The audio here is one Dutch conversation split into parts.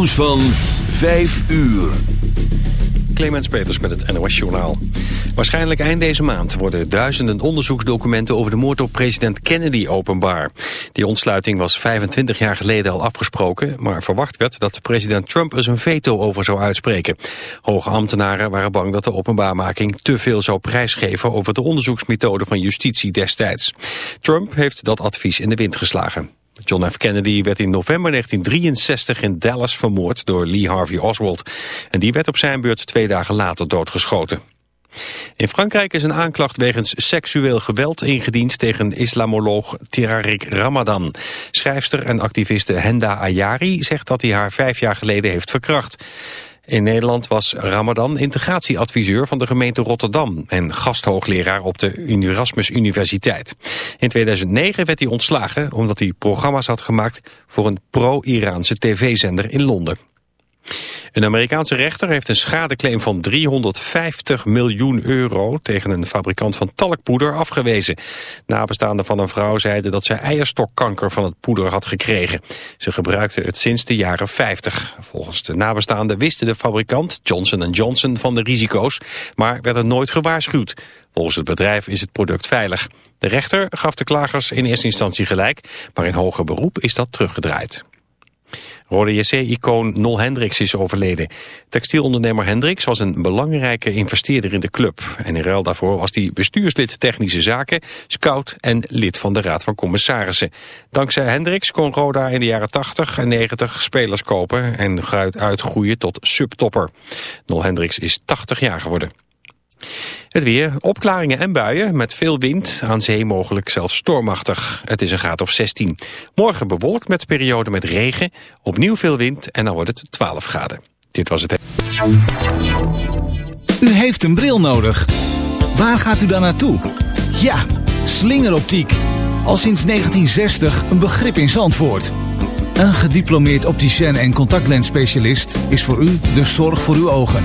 nieuws van 5 uur. Clemens Peters met het NOS Journaal. Waarschijnlijk eind deze maand worden duizenden onderzoeksdocumenten over de moord op president Kennedy openbaar. Die ontsluiting was 25 jaar geleden al afgesproken, maar verwacht werd dat president Trump er zijn veto over zou uitspreken. Hoge ambtenaren waren bang dat de openbaarmaking te veel zou prijsgeven over de onderzoeksmethode van justitie destijds. Trump heeft dat advies in de wind geslagen. John F. Kennedy werd in november 1963 in Dallas vermoord door Lee Harvey Oswald. En die werd op zijn beurt twee dagen later doodgeschoten. In Frankrijk is een aanklacht wegens seksueel geweld ingediend tegen islamoloog Tirarik Ramadan. Schrijfster en activiste Henda Ayari zegt dat hij haar vijf jaar geleden heeft verkracht. In Nederland was Ramadan integratieadviseur van de gemeente Rotterdam... en gasthoogleraar op de Erasmus Universiteit. In 2009 werd hij ontslagen omdat hij programma's had gemaakt... voor een pro-Iraanse tv-zender in Londen. Een Amerikaanse rechter heeft een schadeclaim van 350 miljoen euro tegen een fabrikant van talkpoeder afgewezen. Nabestaanden van een vrouw zeiden dat zij eierstokkanker van het poeder had gekregen. Ze gebruikte het sinds de jaren 50. Volgens de nabestaanden wisten de fabrikant Johnson Johnson van de risico's, maar werd er nooit gewaarschuwd. Volgens het bedrijf is het product veilig. De rechter gaf de klagers in eerste instantie gelijk, maar in hoger beroep is dat teruggedraaid. Rode JC-icoon Nol Hendricks is overleden. Textielondernemer Hendricks was een belangrijke investeerder in de club. En in ruil daarvoor was hij bestuurslid technische zaken, scout en lid van de Raad van Commissarissen. Dankzij Hendricks kon Roda in de jaren 80 en 90 spelers kopen en uitgroeien tot subtopper. Nol Hendricks is 80 jaar geworden. Het weer, opklaringen en buien met veel wind, aan zee mogelijk zelfs stormachtig. Het is een graad of 16. Morgen bewolkt met perioden met regen, opnieuw veel wind en dan wordt het 12 graden. Dit was het. U heeft een bril nodig. Waar gaat u dan naartoe? Ja, slingeroptiek. Al sinds 1960 een begrip in Zandvoort. Een gediplomeerd opticien en contactlensspecialist is voor u de zorg voor uw ogen.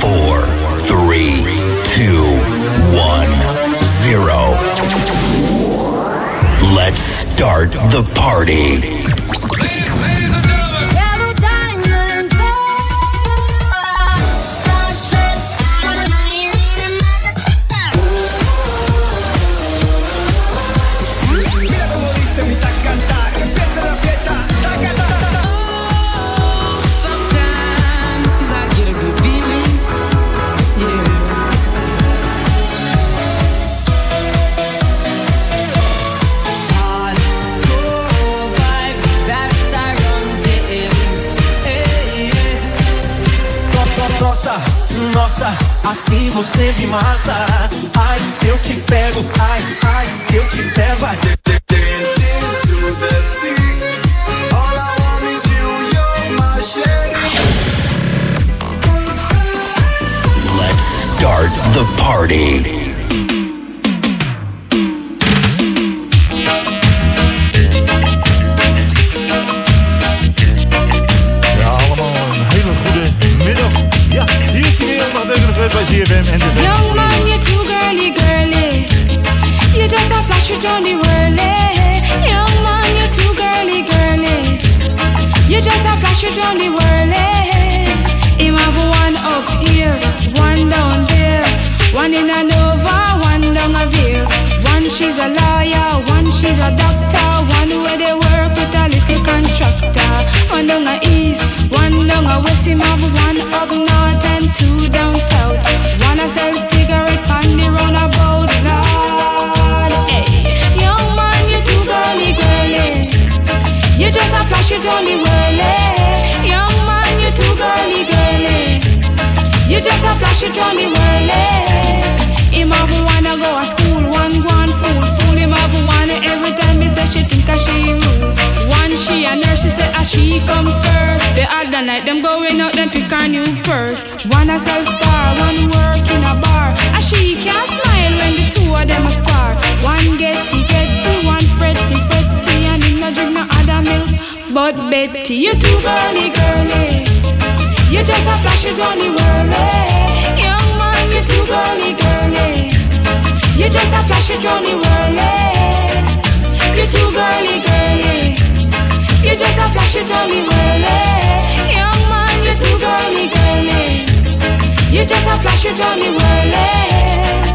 four, three, two, one, zero. Let's start the party. Assim você me mata. Ai, se eu te pego, ai, ai, se eu te pego, ai. Let's start the party. bij ZFM en de Young man, you're too girly, girly. You just a flash with Johnny Whirly. Young man, you're too girly, girly. You just a flash with Johnny Whirly. Him have one up here, one down there. One in a Nova, one down a here. One she's a lawyer, one she's a doctor. One where they work with a little contractor. One down a east, one down a west. It on the whirly. Him have wanna go to school, one one fool, fool him have one every time he say she think a she rude. One she a nurse, she say a she come first. The other night them going out, them pick a new purse. One a sell star, one work in a bar. A she can't smile when the two of them a spar. One getty getty, one fretty fretty, and him no drink no other milk. But Betty, you too girly girly. You're just a flashy Johnny Worley. Young man, you're too girly, girly. You're just a flashy Johnny Worley. You're too girly, girly. You're just a flashy Johnny Worley. Young man, you're too girly, girly. You're just a flashy Johnny Worley.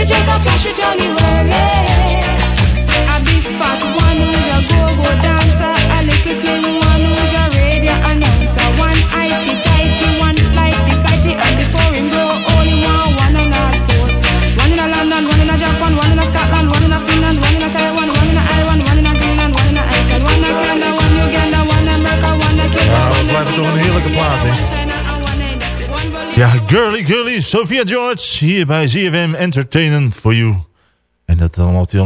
You just a flash it on the Sophia George, hier bij ZFM Entertainment for You. En dat allemaal op die 106.9,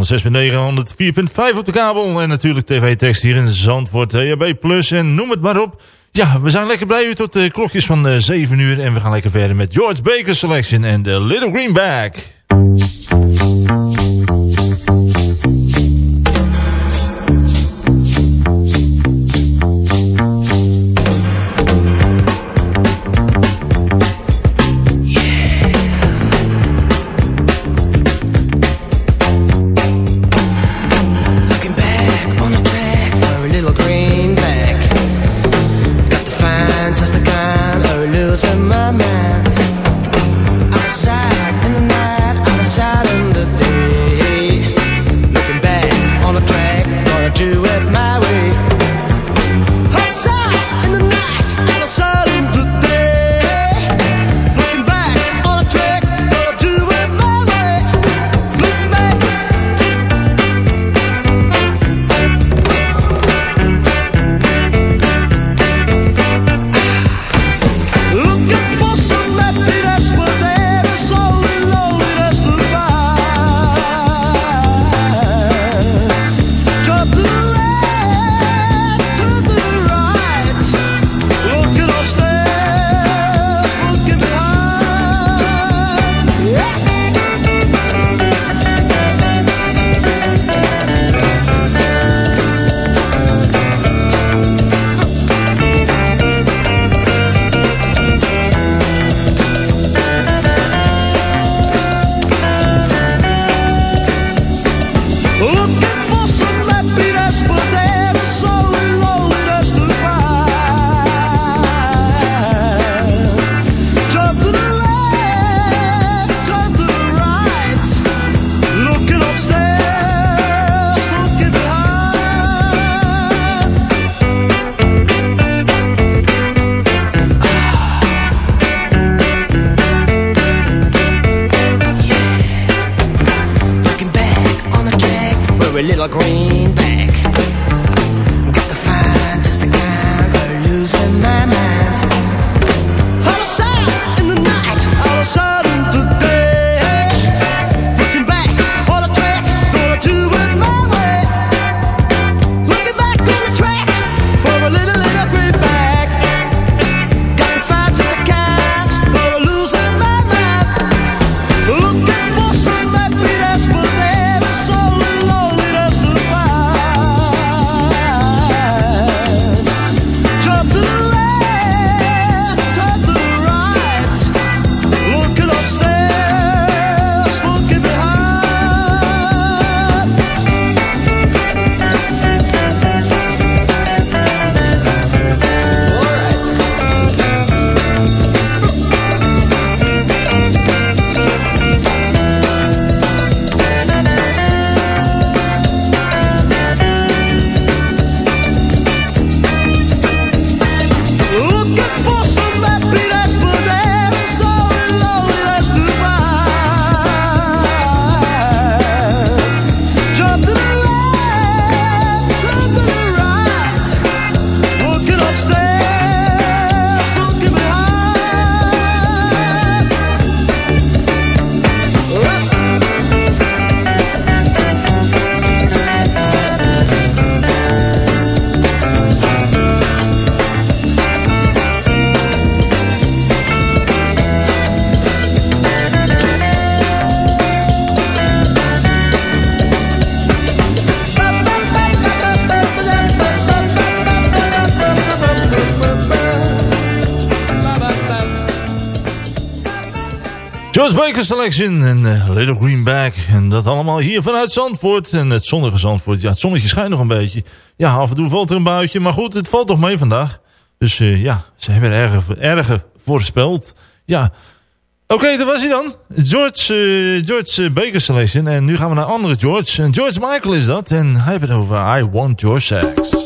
104.5 op de kabel. En natuurlijk tv-tekst hier in Zandvoort, HB Plus en noem het maar op. Ja, we zijn lekker blij u tot de klokjes van eh, 7 uur. En we gaan lekker verder met George Baker Selection en The Little Greenback. Baker Selection en uh, Little Greenback. En dat allemaal hier vanuit Zandvoort. En het zonnige Zandvoort. Ja, het zonnetje schijnt nog een beetje. Ja, af en toe valt er een buitje. Maar goed, het valt toch mee vandaag. Dus uh, ja, ze hebben erger, erger voorspeld. Ja, oké, dat was hij dan. George, uh, George Baker Selection. En nu gaan we naar andere George. En George Michael is dat. En hij heeft het over I Want Your Sex.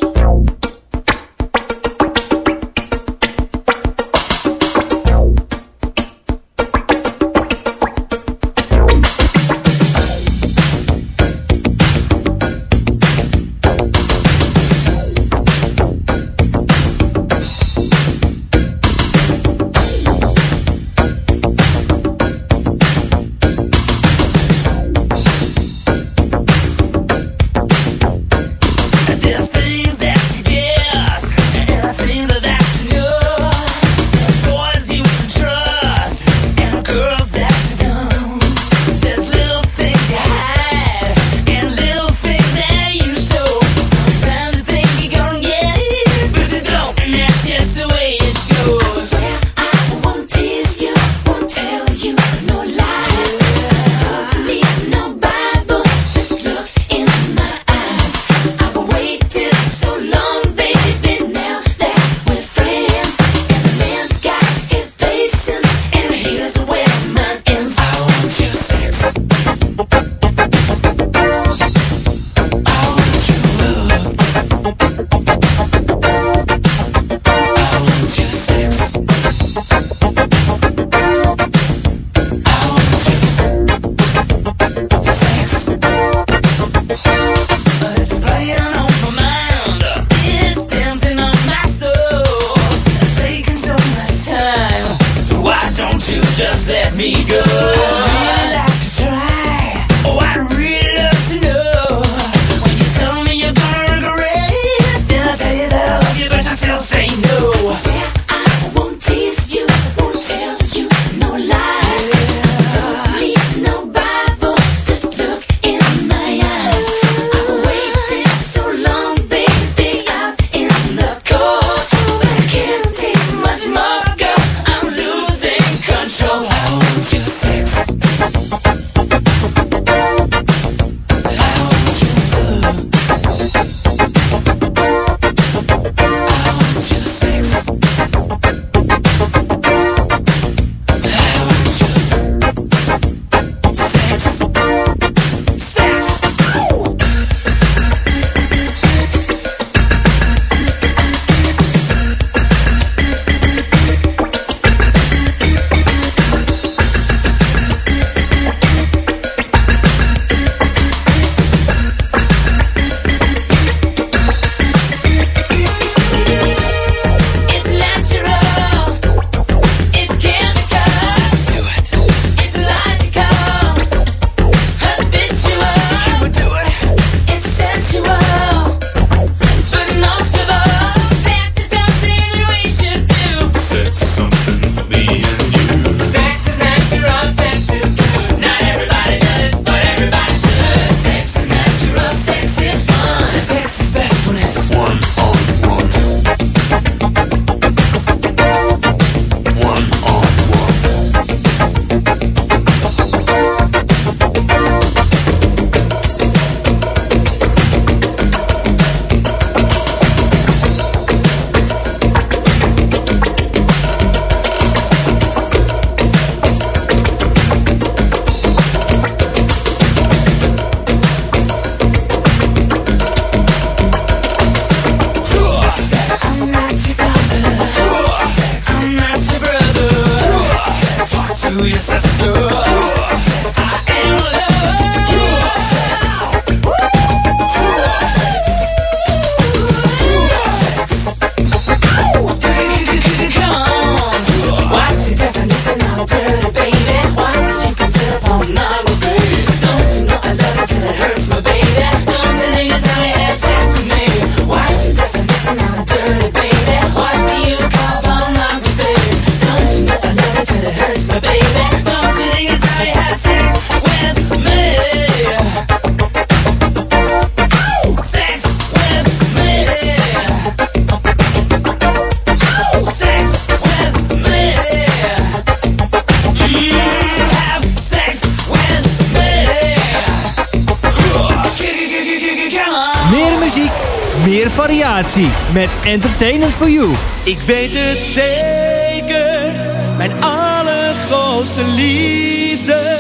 Met Entertainment for You. Ik weet het zeker, mijn allergrootste liefde,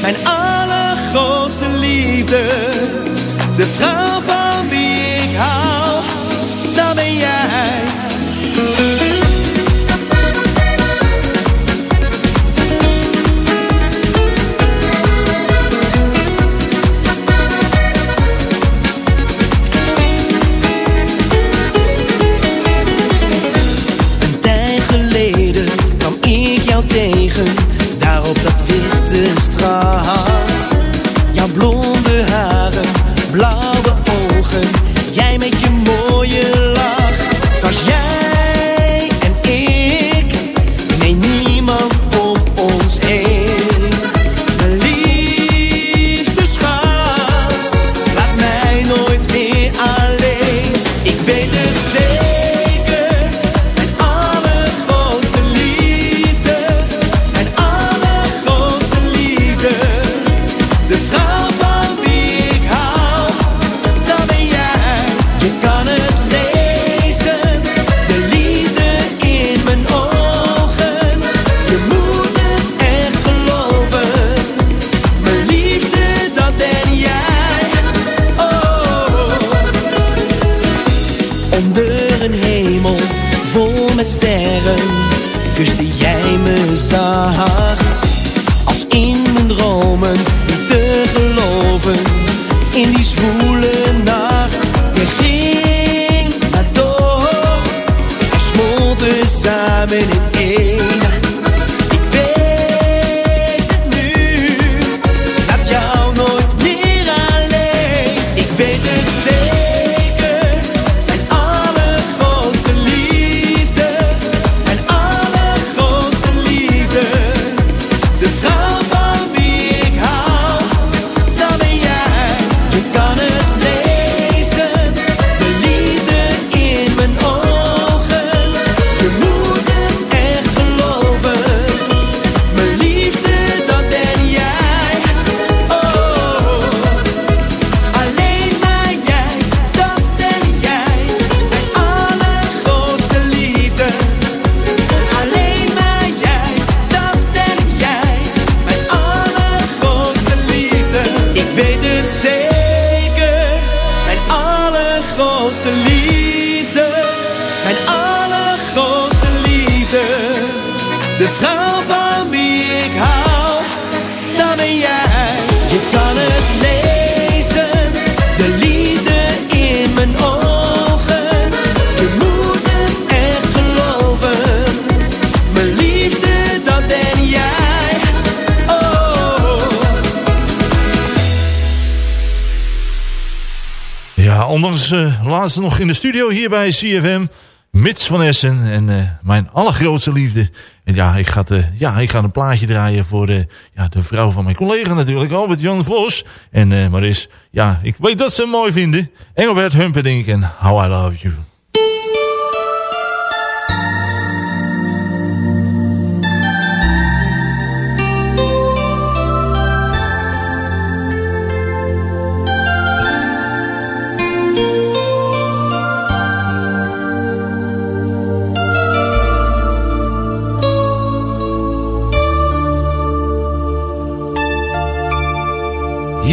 mijn allergrootste liefde. De vrouw van Onder een hemel vol met sterren kuste jij me zacht. Nog in de studio hier bij CFM. Mits van Essen en eh, mijn allergrootste liefde. En ja, ik ga, eh, ja, ik ga een plaatje draaien voor eh, ja, de vrouw van mijn collega natuurlijk, Albert-Jan Vos. En eh Maris, ja, ik weet dat ze hem mooi vinden. Engelbert Humperdinck en How I Love You.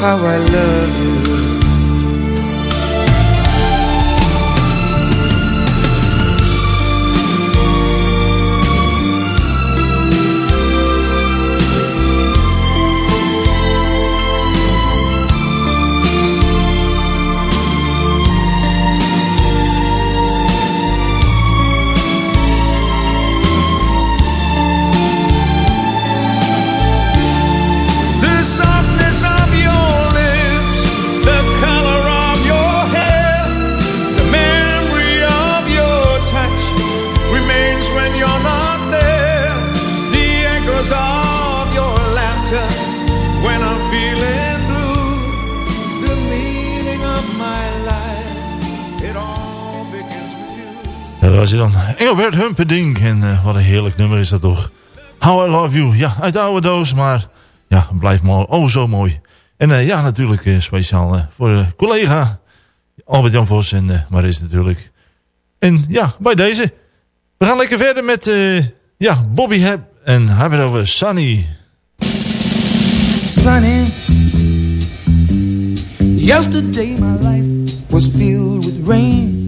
how I love you. Engelbert Humperdinck. En eh, wat een heerlijk nummer is dat toch. How I Love You. Ja, uit de oude doos, maar ja, blijft mooi. Oh, zo mooi. En eh, ja, natuurlijk eh, speciaal voor collega Albert-Jan Vos en eh Maris natuurlijk. En ja, bij deze. We gaan lekker verder met ja, Bobby Hebb. En hebben over Sunny. sunny. Yesterday my life was filled with rain.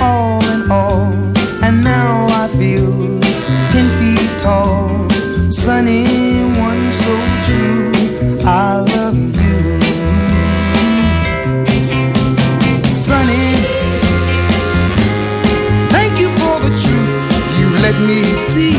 all in all, and now I feel ten feet tall. Sunny, one so true. I love you. Sunny, thank you for the truth you let me see.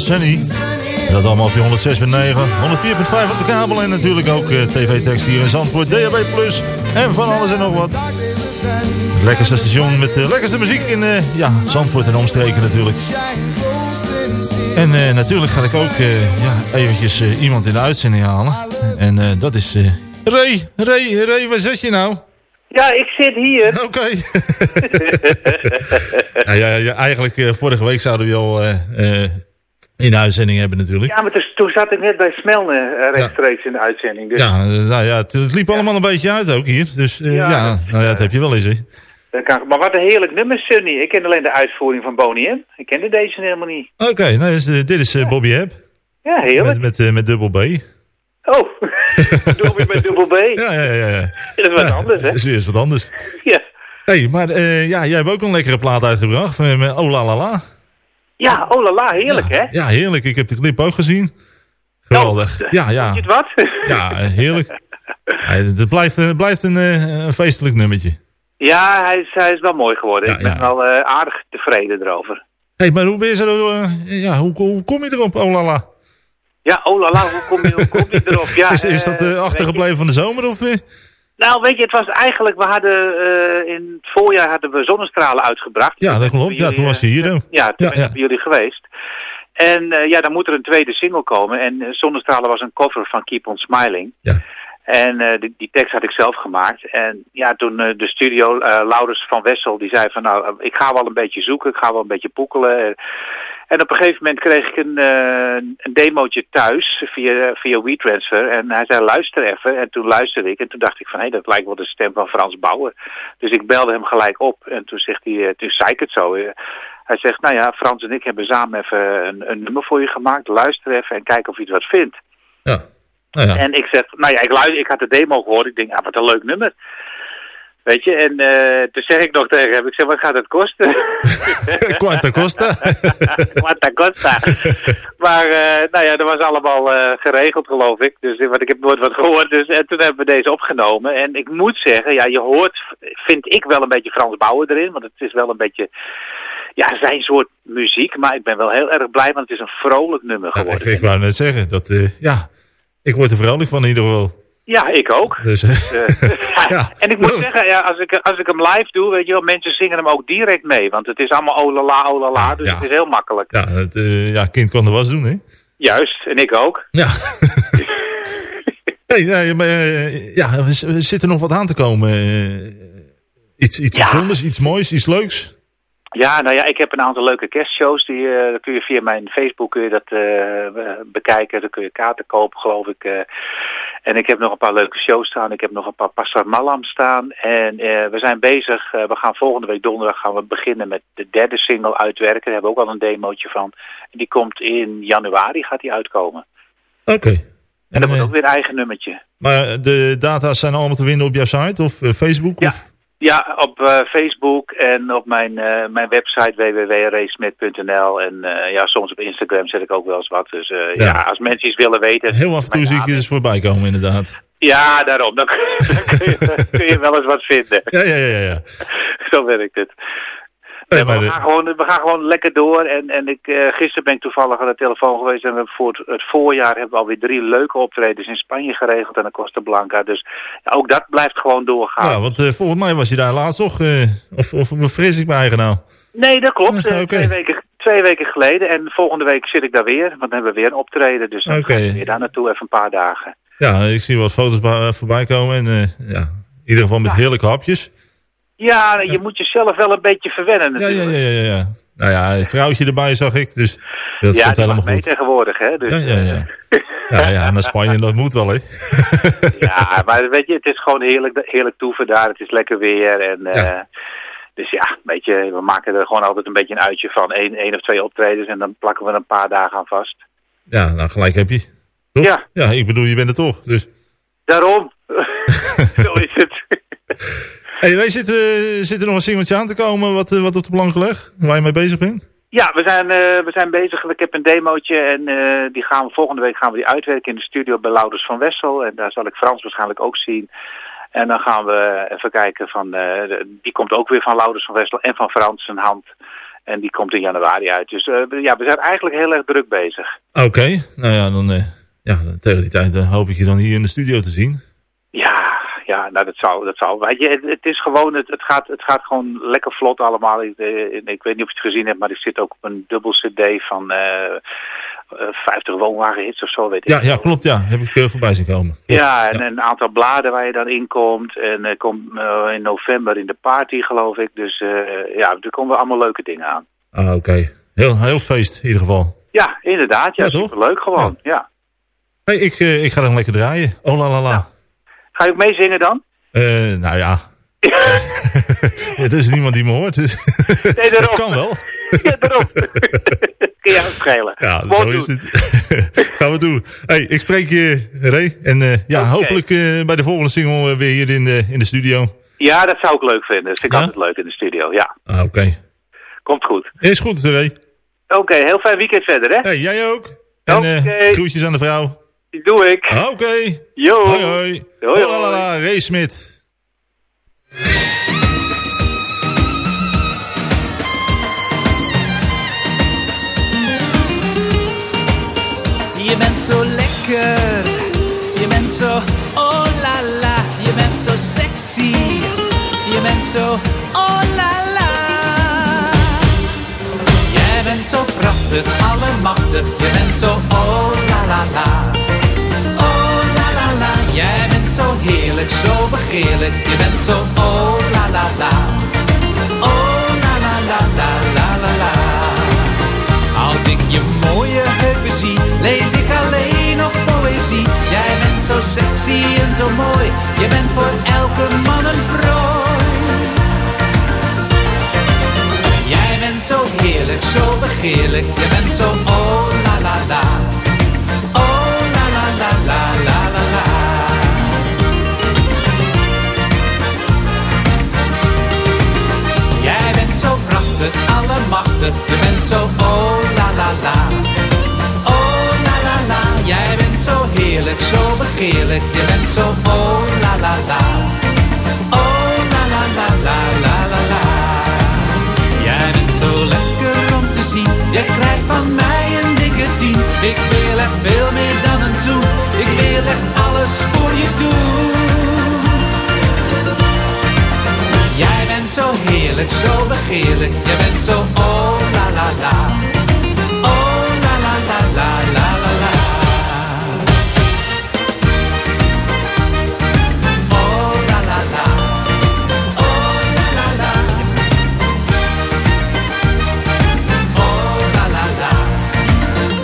Sunny. En dat allemaal op je 106.9, 104.5 op de kabel. En natuurlijk ook eh, tv-tekst hier in Zandvoort, DHB Plus. En van alles en nog wat. Het lekkerste station met de lekkerste muziek in eh, ja, Zandvoort en omstreken natuurlijk. En eh, natuurlijk ga ik ook ja, eventjes iemand in de uitzending halen. En dat is Ray. Ray, Ray, waar zit je nou? Ja, ik zit hier. Oké. ja, ja, ja, eigenlijk vorige week zouden we al in de uitzending hebben natuurlijk. Ja, maar dus, toen zat ik net bij Smelne eh, rechtstreeks in de uitzending. Dus Ja, eh, nou ja, het, het liep allemaal een beetje uit ook hier. Dus eh, Ja, ja, dat- nou ja, dat heb je wel eens. hè. kan, maar wat een heerlijk nummer, Sunny. Ik ken alleen de uitvoering van Bonnie M. Ik kende deze helemaal niet. Oké, nou, dus, dit is Bobby Hebb. Ja, heerlijk. Met, met, eh, met dubbel B. Oh, Dobby met dubbel B. Ja, ja, ja. ja. Dat is wat anders, hè? Dat is weer eens wat anders. Ja. hey, maar ja, jij hebt ook een lekkere plaat uitgebracht. Met, met Oh La La La. Ja, oh la la, heerlijk, hè? Ja, heerlijk. Ik heb de clip ook gezien. Geweldig. ja, ja. Vond je het wat? Ja, eh, heerlijk. Ja, het blijft, het blijft een, eh, een feestelijk nummertje. Ja, hij is, hij is wel mooi geworden. ik ben wel eh, aardig tevreden erover. hey, maar hoe ben je zo... eh, ja, hoe, hoe kom je erop, Oh La La? Ja, oh la la, hoe kom je, hoe kom je erop? Ja, is, is dat eh, eh, achtergebleven van de zomer? Of, eh? Nou, weet je, het was eigenlijk, we hadden eh, in het voorjaar hadden we zonnestralen uitgebracht. Ja, dat klopt. Ja, toen was je hier ook. Ja, toen Ja, ja. bij jullie geweest. En eh, ja, dan moet er een tweede single komen. En eh, Zonnestralen was een cover van Keep On Smiling. Ja. En eh, die, die tekst had ik zelf gemaakt. En ja, toen eh, de studio, eh Laurens van Wessel, die zei van nou, ik ga wel een beetje zoeken, ik ga wel een beetje poekelen. En op een gegeven moment kreeg ik een, eh, een demootje thuis via, via WeTransfer. En hij zei luister even. En toen luisterde ik. En toen dacht ik van hé, dat lijkt wel de stem van Frans Bauer. Dus ik belde hem gelijk op. En toen zegt hij, eh, toen zei ik het zo. eh, hij zegt, nou ja, Frans en ik hebben samen even een, een nummer voor je gemaakt. Luister even en kijk of je het wat vindt. Nou ja. En ik zeg, nou ja, ik, luister, ik had de demo gehoord. Ik denk, ah, wat een leuk nummer. Weet je, en eh, toen zeg ik nog tegen hem, ik zeg, wat gaat het kosten? Quanta Costa. Quanta costa. maar, eh, nou ja, dat was allemaal eh, geregeld, geloof ik. Dus, want ik heb nooit wat gehoord. Dus, en toen hebben we deze opgenomen. En ik moet zeggen, ja, je hoort, vind ik wel een beetje Frans Bauer erin. Want het is wel een beetje, ja, zijn soort muziek. Maar ik ben wel heel erg blij, want het is een vrolijk nummer ik, geworden. ik wou net zeggen, dat, ja, ik word er vrolijk van in ieder geval. Ja, ik ook. Dus, eh, Eh, En ik moet zeggen, ja, als, ik, als ik hem live doe, weet je wel, mensen zingen hem ook direct mee. Want het is allemaal olala, olala, dus Ja. het is heel makkelijk. ja, het eh, ja, kind kan er was doen, hè? Juist, en ik ook. Ja. hey, nee, maar, eh, ja, er zit er nog wat aan te komen. iets iets bijzonders, iets moois, iets leuks. Ja, nou ja, ik heb een aantal leuke kerstshows. Die kun je via mijn Facebook kun je dat bekijken. Dan kun je kaarten kopen, geloof ik. En ik heb nog een paar leuke shows staan. Ik heb nog een paar Passar Malam staan. En eh, we zijn bezig. eh, we gaan volgende week donderdag gaan we beginnen met de derde single uitwerken. Daar hebben we ook al een demootje van. En die komt in januari, gaat die uitkomen. Oké. En dat wordt eh, ook weer een eigen nummertje. Maar de data's zijn allemaal te vinden op jouw site of Facebook? Of? Ja, op eh, Facebook en op mijn, eh, mijn website www.racemit.nl. En eh, ja, soms op Instagram zet ik ook wel eens wat. Dus ja. Ja. als mensen iets willen weten... Heel af en toe zie ik je eens voorbij komen inderdaad. Ja, daarom. Dan, dan kun, je, kun je wel eens wat vinden. Ja, ja, ja. ja. Zo werkt het. Nee, maar we, gaan gewoon, we gaan gewoon lekker door. En, en ik, eh, gisteren ben ik toevallig aan de telefoon geweest. En voor het, voorjaar hebben we alweer drie leuke optredens in Spanje geregeld. En de Costa Blanca. Dus ja, ook dat blijft gewoon doorgaan. ja, want eh, volgens mij was je daar laatst toch, eh, of, of verfris ik me eigen nou? Nee, dat klopt. Twee, weken, twee weken geleden. En volgende week zit ik daar weer. Want dan hebben we weer een optreden. Dus dan Oké. ga ik weer daar naartoe even een paar dagen. Ja, ik zie wat foto's voorbij komen en ja, in ieder geval met heerlijke hapjes. Ja, je moet jezelf wel een beetje verwennen Ja, ja, natuurlijk. ja, ja, ja. Nou ja, een vrouwtje erbij zag ik, dus dat Ja, komt helemaal mag mee goed. tegenwoordig, hè. Dus, Ja, ja, ja. Ja, ja, naar Spanje, dat moet wel, hè. Ja, maar weet je, het is gewoon heerlijk, heerlijk toeven daar. Het is lekker weer. En, eh, Dus ja, weet je, we maken er gewoon altijd een beetje een uitje van. één één of twee optredens en dan plakken we er een paar dagen aan vast. Ja, nou gelijk heb je. Toch? Ja. Ja, ik bedoel, je bent er toch, dus... Daarom. Zo is het. Hey, wij zitten, zit er nog een singeltje aan te komen wat, eh, wat op de plank ligt, waar je mee bezig bent? Ja, we zijn, eh, we zijn bezig. Ik heb een demootje en eh, die gaan we volgende week gaan we die uitwerken in de studio bij Louders van Wessel. En daar zal ik Frans waarschijnlijk ook zien. En dan gaan we even kijken van, die komt ook weer van Louders van Wessel en van Frans zijn hand. En die komt in januari uit. Dus ja, we zijn eigenlijk heel erg druk bezig. Oké, nou ja, dan, ja, tegen die tijd hoop ik je dan hier in de studio te zien. Ja, ja, nou dat zou, dat zou. Weet je, het, het is gewoon, het, het, gaat, het gaat gewoon lekker vlot allemaal. Ik, eh, ik weet niet of je het gezien hebt, maar er zit ook op een dubbel cd van eh, eh, 50 woonwagenhits of zo, weet ik. Ja, ja, klopt, ja. Heb ik eh, voorbij zien komen. Ja, en een aantal bladen waar je dan in komt. En eh komt eh, in november in de party, geloof ik. Dus eh, ja, er komen allemaal leuke dingen aan. Ah, oké. Heel, heel feest in ieder geval. Ja, inderdaad. Ja, Ja, toch? superleuk gewoon. Ja. Hey, ik, eh, ik ga dan lekker draaien. Oh la la la. Ga je ook meezingen dan? Eh, nou ja. Er is niemand die me hoort. Dus Nee, daarom. het kan wel. Ja, daarom. Kun je het schelen. Ja, zo is het. Gaan we doen. Hey, ik spreek je, Ray. En eh, ja, hopelijk eh, bij de volgende single weer hier in de, in de studio. Ja, dat zou ik leuk vinden. Dat vind ik Ja? altijd leuk in de studio. Ja, Ah, oké. komt goed. Is goed, Ray. Oké, heel fijn weekend verder, hè? Hey, jij ook. En groetjes aan de vrouw. Die doe ik. Oké. Yo. Hoi, hoi. Hoi, Oh, la, la, hoi. la. Ray Smit. Je bent zo lekker, je bent zo oh la la, je bent zo sexy, je bent zo oh la la. Jij bent zo prachtig, alle machten, je bent zo oh la la la. Oh jij bent zo heerlijk, zo begeerlijk, je bent zo oh la la la. Oh la la la la la la la. Als ik je mooie heupen zie, lees ik alleen nog poëzie. Jij bent zo sexy en zo mooi, je bent voor elke man een prooi. Jij bent zo heerlijk, zo begeerlijk, je bent zo oh la la la. Oh la la la la la la alle machten, je bent zo oh la la la. Oh la la la, jij bent zo heerlijk, zo begeerlijk, je bent zo oh la la la. Oh la la la la la la la. Jij bent zo lekker om te zien, jij krijgt van mij een dikke tien. Ik wil echt veel meer dan een zoen, ik wil echt alles voor je doen. Zo heerlijk, zo begeerlijk, jij bent zo oh la la la. Oh la la la la la la la. Oh la la la. Oh la la la. Oh la la la.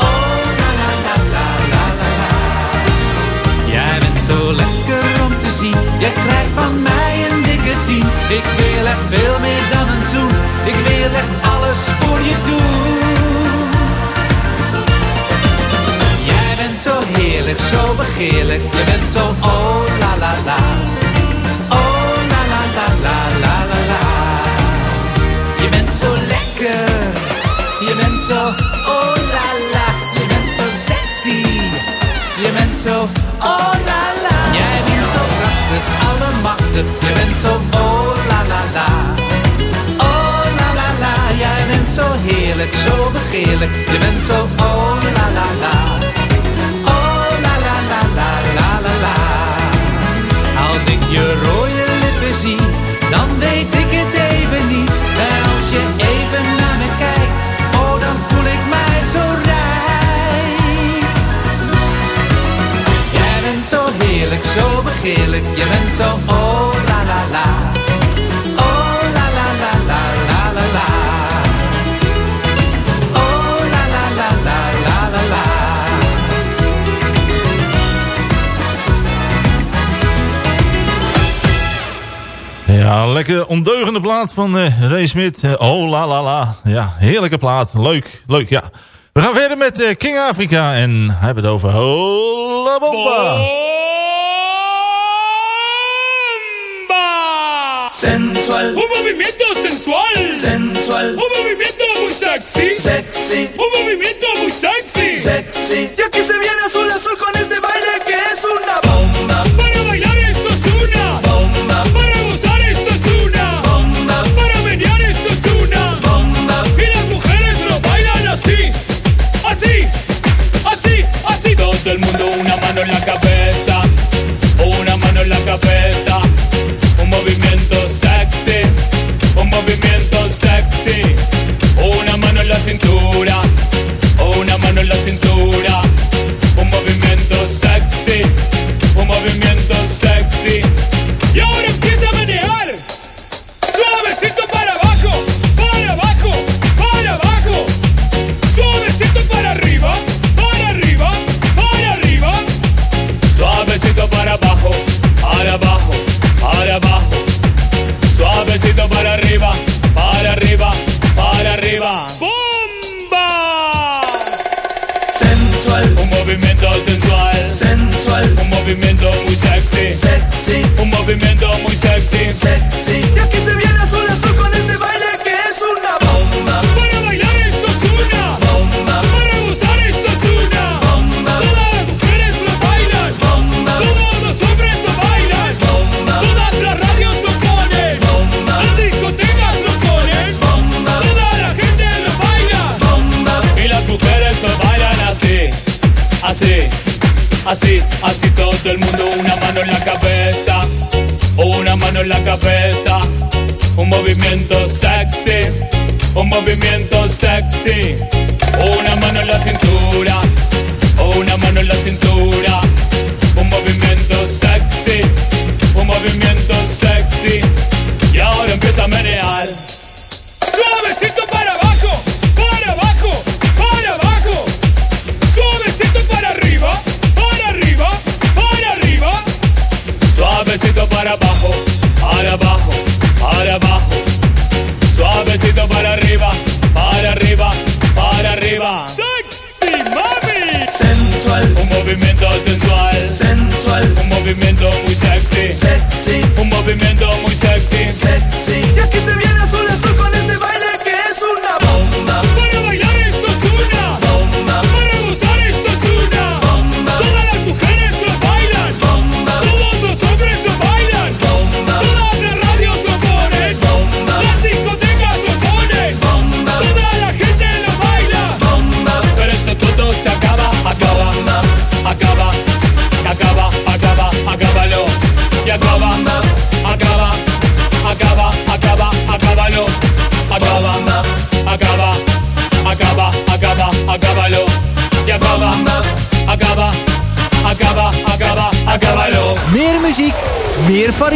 Oh la la la la la la. Jij bent zo lekker om te zien, jij krijgt van mij een dikke tien. Veel meer dan een zoen, ik wil echt alles voor je doen. Jij bent zo heerlijk, zo begeerlijk, je bent zo oh la la la. Oh la la la la la la la. Je bent zo lekker, je bent zo oh la la. Je bent zo sexy, je bent zo oh la la. Jij bent zo prachtig, machten, je bent zo oh la la la. Oh la la la, jij bent zo heerlijk, zo begeerlijk, je bent zo oh la la la. Oh la la la la la la la. Als ik je rode lippen zie, dan weet ik het even niet. En als je even zo begeerlijk, je bent zo oh la la la. Oh la la la la la la la. Oh la la la la la la la. Ja, lekker ondeugende plaat van eh Ray Smit. Eh, oh la la la. Ja, heerlijke plaat. Leuk, leuk, ja. We gaan verder met eh, King Africa en hij hebben het over Hola Bomba. Sensual. Un movimiento sensual. Sensual. Un movimiento muy sexy. Sexy. Un movimiento muy sexy. Sexy. Y aquí se viene azul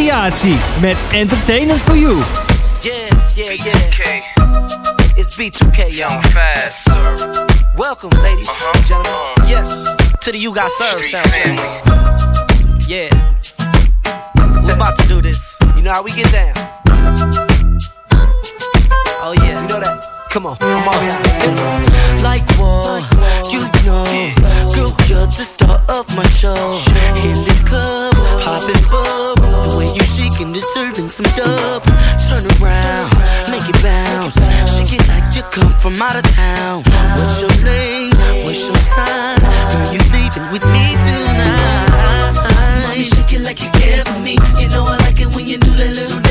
variatie. Met Entertainment for You. Yeah, yeah, yeah. It's B2K, y'all. Fast, sir. Welcome, ladies uh-huh. and gentlemen. Yes, to the You Got Served Street sound. family. Yeah. We're about to do this. You know how we get down. Oh, yeah. You know that? Come on, out. Like what? You know, girl, you're the star of my show. In this club, popping bub. The way you shaking, deserving some dubs. Turn around, make it bounce. Shake it like you come from out of town. What's your name? What's your sign? Girl, you leaving with me tonight. Mommy, shake it like you care for me. You know I like it when you do that little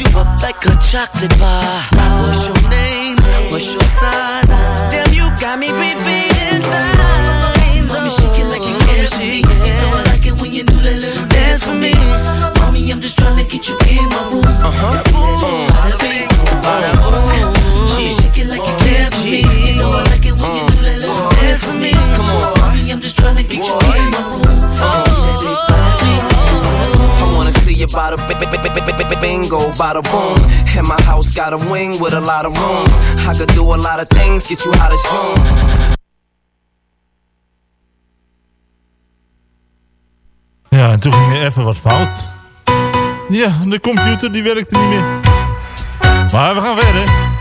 you up like a chocolate bar. What's your name? What's your sign? Damn, you got me repeating lines. Mommy, shake it like you care for me. You know I like it when you do that little dance for me. Mommy, I'm just trying to get you in my room. Uh-huh. That mm. big bada bing, bada boom. Mommy, shake it like you care for me. You know I like it when you do that little mm. dance for me. Come on, mommy, I'm just trying to get you in my room. Uh-huh. And wanna see you by the b- b- b- b- b- bingo, the boom. And my house got a wing with a lot of rooms. I could do a lot of things, get you out of Zoom. Ja, en toen ging er even wat fout. Ja, de computer die werkte niet meer. Maar we gaan verder.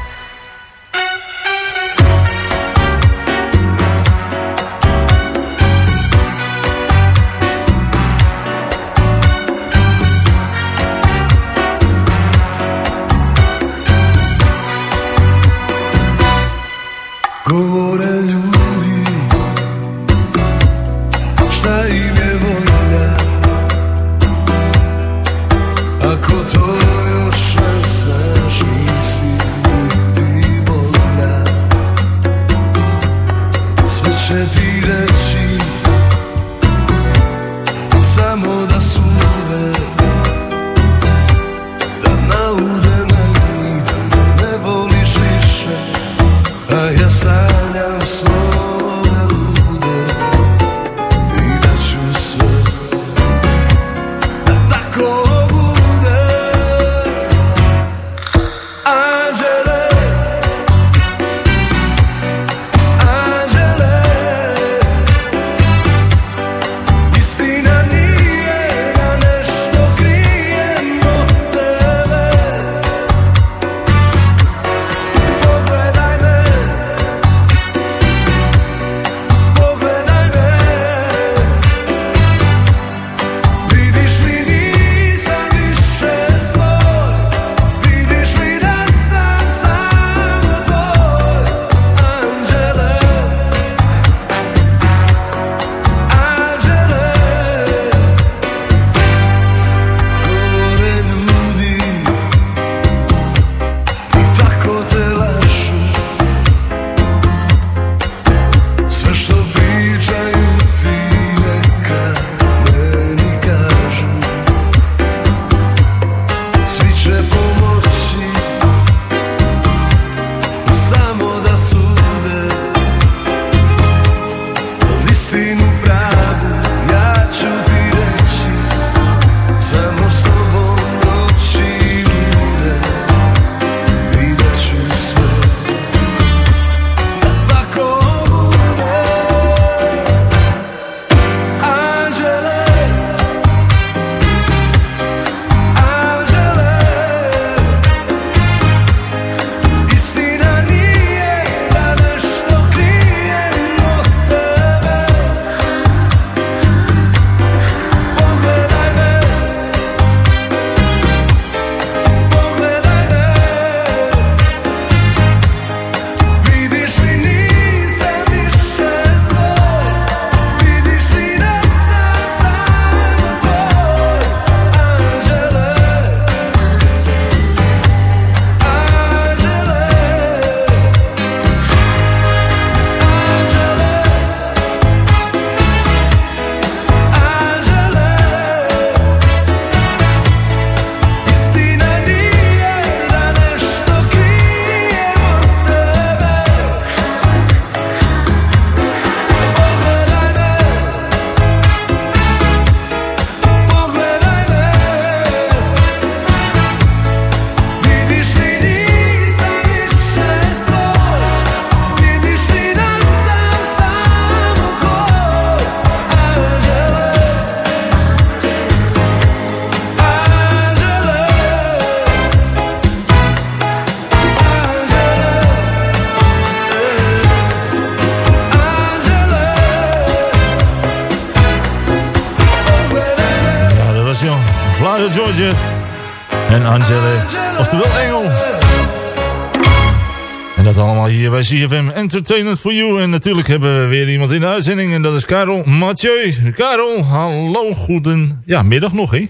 Entertainment for You. En natuurlijk hebben we weer iemand in de uitzending en dat is Karel Mathieu. Karel, hallo, goeden ja, middag nog, hè?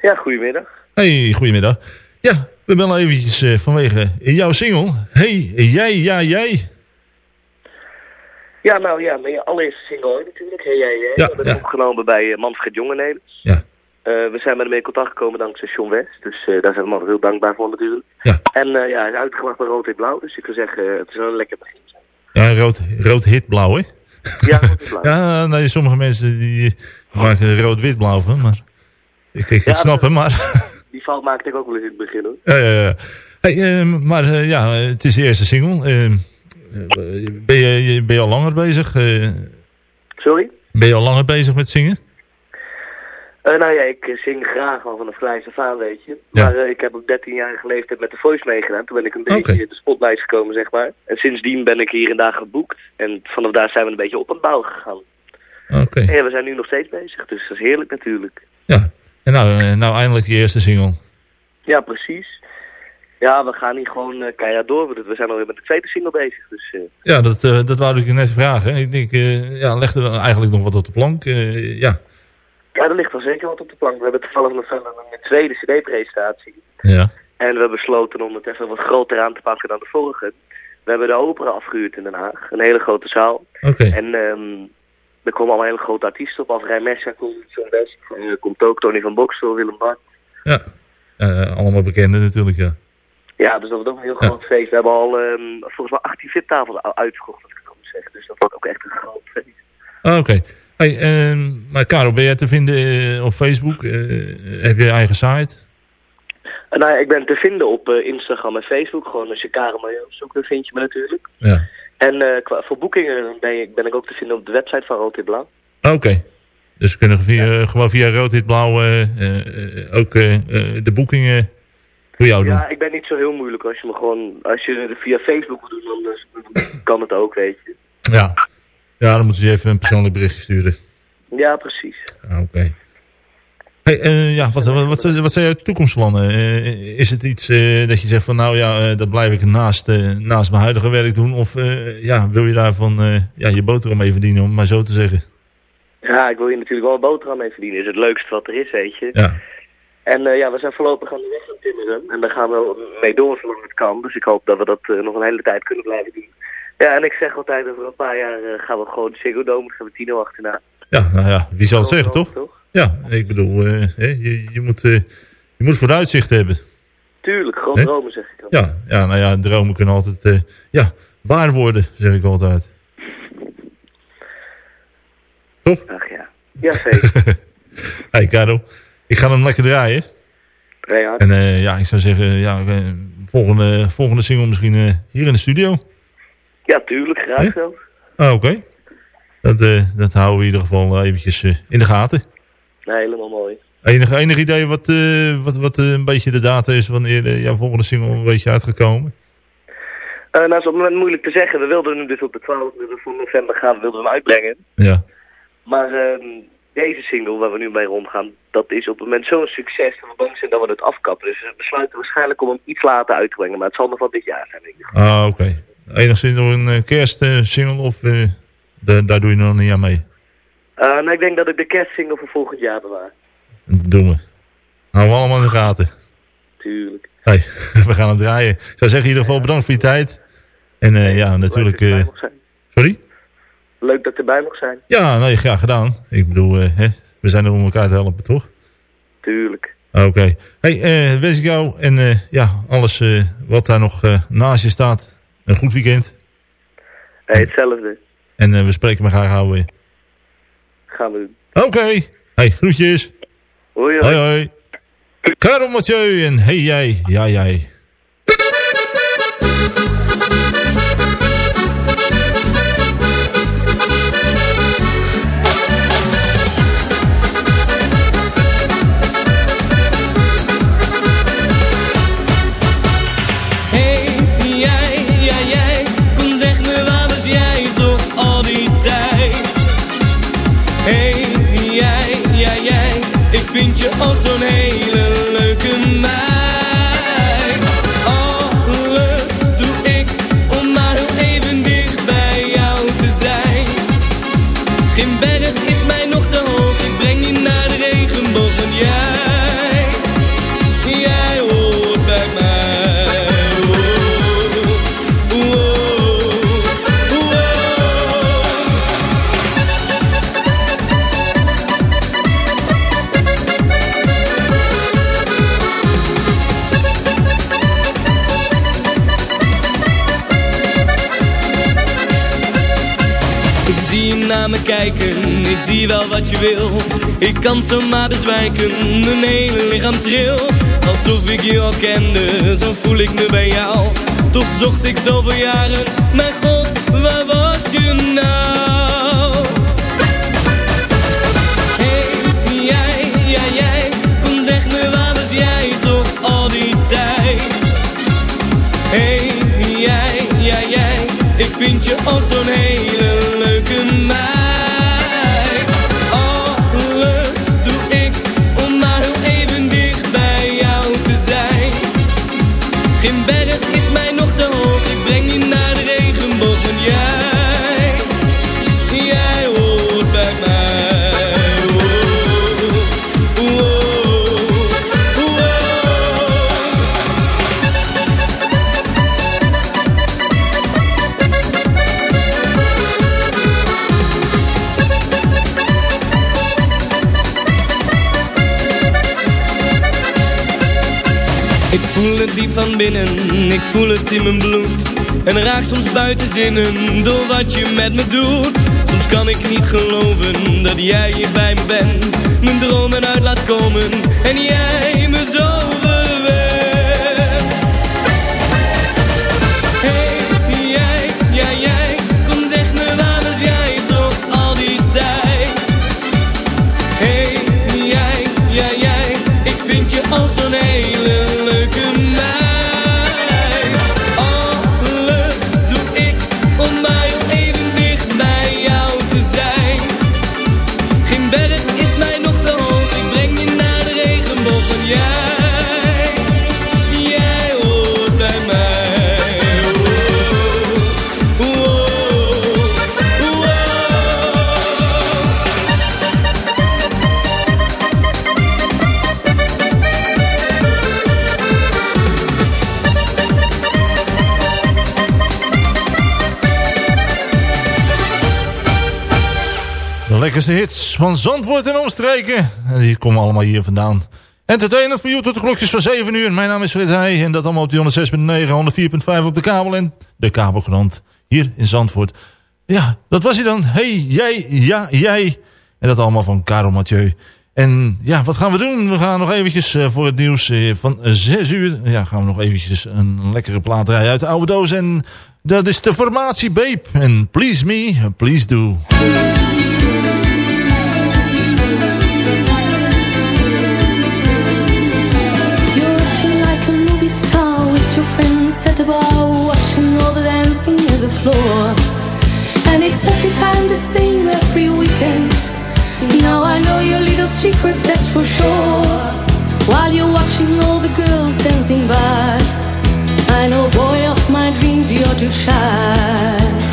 Ja, goedemiddag. Hey, goedemiddag. Ja, we bellen eventjes eh, vanwege jouw single. Hey, jij, ja, jij. Ja, nou ja, mijn allereerste single natuurlijk. Hey, jij, jij. Ja, we hebben ja. opgenomen bij uh, Manfred Jongenelens. Ja. Eh, we zijn met hem in contact gekomen dankzij John West. Dus eh, daar zijn we altijd heel dankbaar voor natuurlijk. Ja. En eh, ja, hij is uitgebracht bij Rood en Blauw. Dus ik wil zeggen, eh, het is wel een lekker begin. Ja, rood, rood hit-blauw, hè? Ja, rood-wit-blauw. ja, nee, sommige mensen die maken rood-wit-blauw van, maar... Ik, ik Ja, snap hem, maar... Die fout maakte ik ook wel eens in het begin hoor. ja, ja, ja. Hey, ehm, maar eh, ja, het is de eerste single. Ehm, eh, ben, je, ben je al langer bezig? eh, Sorry? ben je al langer bezig met zingen? Eh, nou ja, ik eh, zing graag al vanaf kleins af aan, weet je. Ja. Maar eh, ik heb op 13 jaar leeftijd met de Voice meegedaan. Toen ben ik een beetje in de spotlight gekomen, zeg maar. En sindsdien ben ik hier en daar geboekt. En vanaf daar zijn we een beetje op het bouwen gegaan. Oké. En ja, we zijn nu nog steeds bezig, dus dat is heerlijk natuurlijk. En nou, nou, eindelijk die eerste single. Ja, precies. Ja, we gaan hier gewoon keihard door. We zijn alweer met de tweede single bezig. Dus Ja, dat, eh, dat wou ik je net vragen. Ik denk, ja, leg er eigenlijk nog wat op de plank. Ja. Ja, er ligt wel zeker wat op de plank. We hebben toevallig nog een tweede cd-presentatie. Ja. En we hebben besloten om het even wat groter aan te pakken dan de vorige. We hebben de opera afgehuurd in Den Haag. Een hele grote zaal. Oké. En ehm, er komen allemaal hele grote artiesten op af. Rijn Messa komt, John West. eh, komt ook Tony van Bokstel, Willem Bart. Ja. Eh, allemaal bekende natuurlijk, ja. Ja, dus dat wordt ook een heel groot feest. We hebben al ehm, volgens mij 18 VIP-tafels u- uitverkocht, als ik het moet zeggen. Dus dat wordt ook echt een groot feest. Ah, Oké. Hey, ehm, maar Karel, ben jij te vinden eh, op Facebook? Eh, heb je je eigen site? En nou ja, ik ben te vinden op eh, Instagram en Facebook. Gewoon als je Karel Mayo zoekt, dan vind je me natuurlijk. Ja. En eh, qua, voor boekingen ben ik, ben ik ook te vinden op de website van Rood Blauw. Oké. Dus we kunnen via, gewoon via rood, wit, blauw eh, eh, eh, ook eh, eh, de boekingen voor jou doen. Ja, ik ben niet zo heel moeilijk. Als je me gewoon, als je via Facebook wil doen, dan, dan kan het ook, weet je. Ja. Ja, dan moeten ze je even een persoonlijk berichtje sturen. Ja, precies. Ah, Oké. Hey, eh, ja, wat, wat, wat, wat zijn jouw toekomstplannen? Eh, is het iets eh, dat je zegt van nou ja, dat blijf ik naast, naast mijn huidige werk doen? Of ja, wil je daarvan ja, je boterham mee verdienen, om maar zo te zeggen? Ja, ik wil hier natuurlijk wel een boterham mee verdienen. is het leukste wat er is, weet je. Ja. En ja, we zijn voorlopig aan de weg aan timmeren. En daar gaan we mee door zolang het kan. Dus ik hoop dat we dat nog een hele tijd kunnen blijven doen. Ja, en ik zeg altijd, over een paar jaar eh, gaan we gewoon Ziggo Dome, gaan we Tino achterna. Ja, nou ja, wie zal het zeggen, Gewoon toch? Ja, ik bedoel, eh, je, je, moet, eh, je moet vooruitzicht hebben. Tuurlijk, Hè? dromen zeg ik dan. Ja, ja, nou ja, dromen kunnen altijd ja, waar worden, zeg ik altijd. Toch? Ach ja. Ja, zeker. hey Karel, ik ga hem lekker draaien. Ja, En ja, ik zou zeggen, ja, volgende, volgende single misschien hier in de studio. Ja, tuurlijk, graag Hè? zelfs. Ah, oké. Dat, eh, dat houden we in ieder geval eventjes eh, in de gaten. Nee, helemaal mooi. Enig, enig idee wat, eh, wat, wat eh, een beetje de data is wanneer eh, jouw volgende single een beetje uitgekomen? Eh, nou, is op het moment moeilijk te zeggen. We wilden hem dus op de 12e van november gaan, we wilden hem uitbrengen. Ja. Maar ehm, deze single waar we nu mee rondgaan, dat is op het moment zo'n succes dat we bang zijn dat we het afkappen. Dus we besluiten waarschijnlijk om hem iets later uit te brengen. Maar het zal nog wel dit jaar zijn, denk ik. Ah, oké. Enigszins nog een uh, kerstsingle of eh, da- daar doe je nog niet aan mee? Eh, nou, ik denk dat ik de kerstsingle voor volgend jaar bewaar. Doen we. Houden we allemaal in de gaten. Tuurlijk. Hey, we gaan hem draaien. Ik zou zeggen in ieder geval bedankt voor je tijd. En eh, ja, natuurlijk... Leuk dat ik eh, erbij mocht zijn. sorry? Leuk dat ik erbij mocht zijn. Ja, nee, graag gedaan. Ik bedoel, eh, hè, we zijn er om elkaar te helpen, toch? Tuurlijk. Oké. Hey, eh, wens ik jou en eh, ja, alles eh, wat daar nog eh, naast je staat. Een goed weekend. Hey, hetzelfde. En eh, we spreken me graag houden. Gaan we doen. Oké. Hey, groetjes. Hoi, hoi. hoi. Karel Mathieu en hey jij, ja jij. Ik zie wel wat je wil. Ik kan zomaar bezwijken, mijn hele lichaam trilt. Alsof ik je al kende, zo voel ik me bij jou. Toch zocht ik zoveel jaren, mijn god, waar was je nou? Hey, jij, ja jij, kom zeg me waar was jij toch al die tijd? Hey, jij, ja jij, ik vind je al zo'n hele in mijn bloed. En raak soms buiten zinnen door wat je met me doet. Soms kan ik niet geloven dat jij hier bij me bent. Mijn dromen uit laat komen en jij me zo lekkerste hits van Zandvoort en omstreken. En die komen allemaal hier vandaan. Entertainment voor jou tot de klokjes van 7 uur. Mijn naam is Fred Heij en dat allemaal op die 106.9, 104.5 op de kabel en de kabelkrant hier in Zandvoort. Ja, dat was hij dan. Hey, jij, ja, jij. En dat allemaal van Karel Mathieu. En ja, wat gaan we doen? We gaan nog eventjes eh, voor het nieuws eh, van 6 uur. Ja, gaan we nog eventjes een lekkere plaat draaien uit de oude doos. En dat is de formatie Babe. En Please Me, Please Do. At the bar, watching all the dancing on the floor. And it's every time the same every weekend. Now I know your little secret, that's for sure. While you're watching all the girls dancing by, I know, boy of my dreams, you're too shy.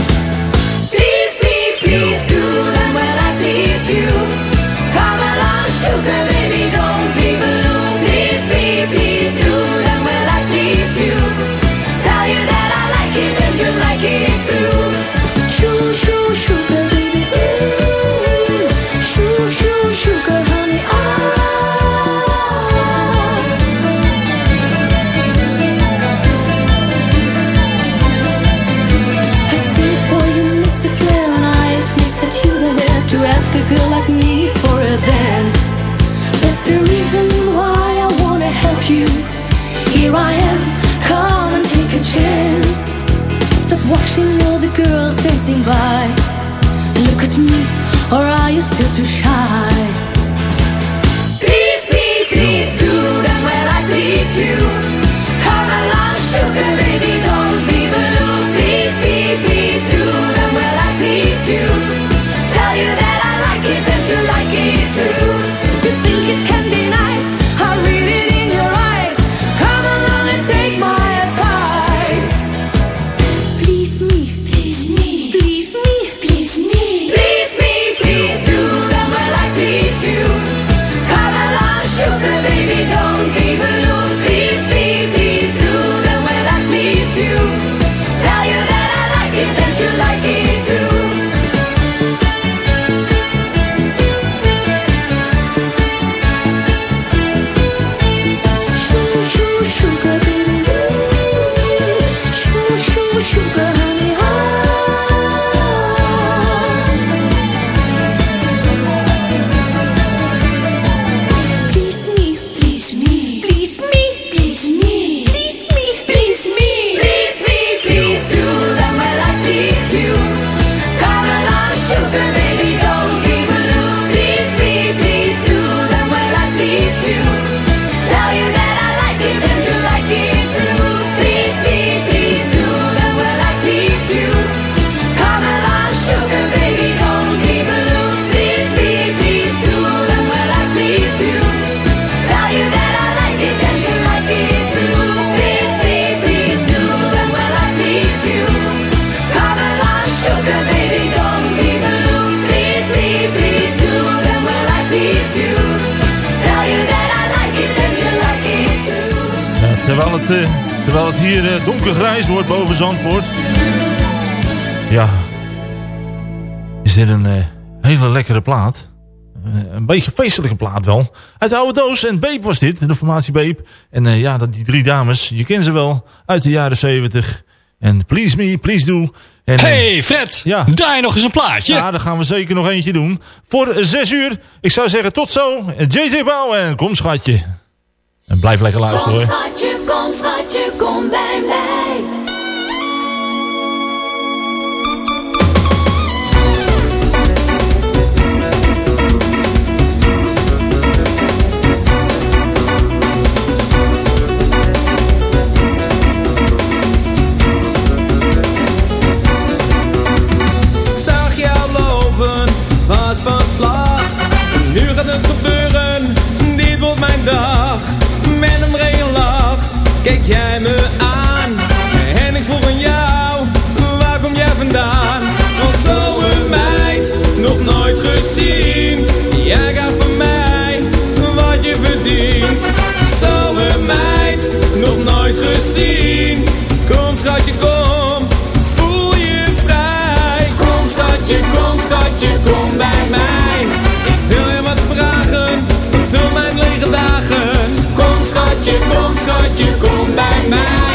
I am, come and take a chance. Stop watching all the girls dancing by. Look at me, or are you still too shy? Feestelijke plaat wel. Uit de oude doos. En Beep was dit. De formatie Beep. En eh, ja, dat, die drie dames. Je kent ze wel. Uit de jaren 70. En Please Me, Please Do. En, eh, Hey Fred, ja. daar nog eens een plaatje. Ja, daar gaan we zeker nog eentje doen. Voor zes uur. Ik zou zeggen tot zo. JJ Bouw en kom schatje. En blijf lekker luisteren Kom hoor. schatje, kom schatje, kom bij mij. Nu gaat het gebeuren, dit wordt mijn dag. Met een brede lach, keek jij me aan. En ik vroeg aan jou, waar kom jij vandaan? Want zo'n meid, nog nooit gezien. Jij gaat van mij, wat je verdient. Zo'n meid, nog nooit gezien. Kom schatje, kom, schatje, kom schatje, kom bij mij. Ik wil je wat vragen, vul mijn lege dagen. Kom schatje, kom schatje, kom bij mij.